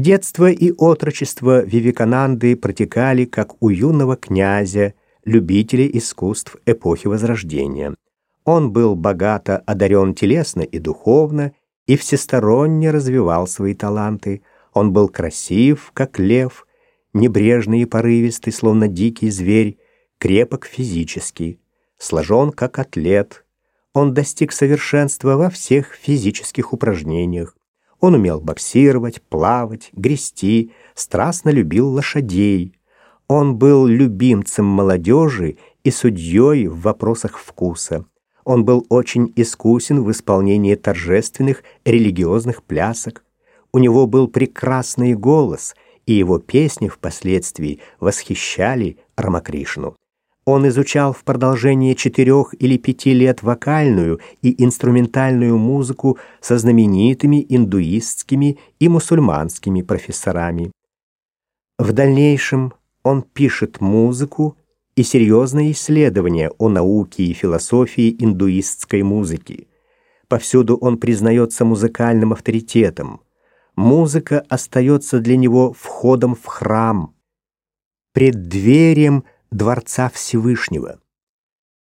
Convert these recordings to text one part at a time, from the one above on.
Детство и отрочество Вивекананды протекали, как у юного князя, любителя искусств эпохи Возрождения. Он был богато одарен телесно и духовно и всесторонне развивал свои таланты. Он был красив, как лев, небрежный и порывистый, словно дикий зверь, крепок физически, сложен, как атлет. Он достиг совершенства во всех физических упражнениях. Он умел боксировать, плавать, грести, страстно любил лошадей. Он был любимцем молодежи и судьей в вопросах вкуса. Он был очень искусен в исполнении торжественных религиозных плясок. У него был прекрасный голос, и его песни впоследствии восхищали Рамакришну. Он изучал в продолжение четырех или пяти лет вокальную и инструментальную музыку со знаменитыми индуистскими и мусульманскими профессорами. В дальнейшем он пишет музыку и серьезные исследования о науке и философии индуистской музыки. Повсюду он признается музыкальным авторитетом. Музыка остается для него входом в храм, преддверием Дворца Всевышнего.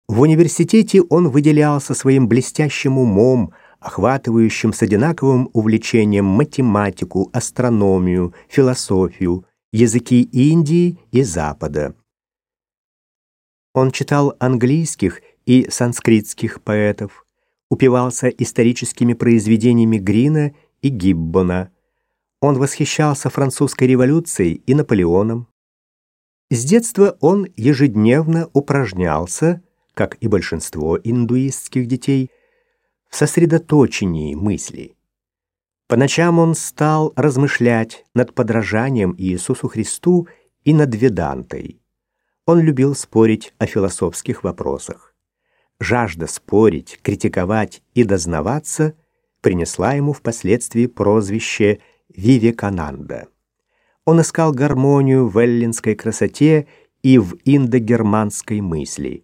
В университете он выделялся своим блестящим умом, охватывающим с одинаковым увлечением математику, астрономию, философию, языки Индии и Запада. Он читал английских и санскритских поэтов, упивался историческими произведениями Грина и Гиббона. Он восхищался французской революцией и Наполеоном. С детства он ежедневно упражнялся, как и большинство индуистских детей, в сосредоточении мысли. По ночам он стал размышлять над подражанием Иисусу Христу и над Ведантой. Он любил спорить о философских вопросах. Жажда спорить, критиковать и дознаваться принесла ему впоследствии прозвище Вивекананда. Он искал гармонию в эллинской красоте и в индогерманской мысли.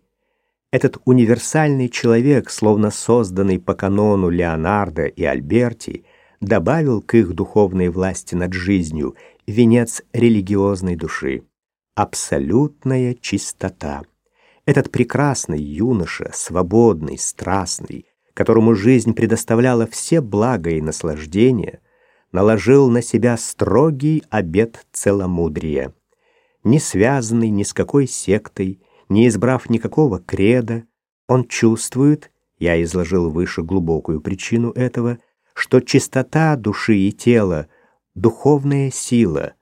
Этот универсальный человек, словно созданный по канону Леонардо и Альберти, добавил к их духовной власти над жизнью венец религиозной души абсолютная чистота. Этот прекрасный юноша, свободный, страстный, которому жизнь предоставляла все блага и наслаждения, наложил на себя строгий обет целомудрия. Не связанный ни с какой сектой, не избрав никакого креда, он чувствует, я изложил выше глубокую причину этого, что чистота души и тела — духовная сила,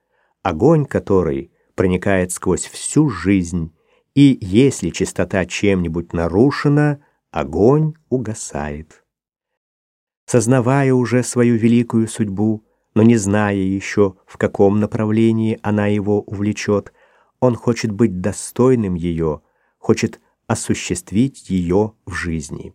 огонь которой проникает сквозь всю жизнь, и если чистота чем-нибудь нарушена, огонь угасает сознавая уже свою великую судьбу, но не зная еще, в каком направлении она его увлечет, он хочет быть достойным ее, хочет осуществить ее в жизни.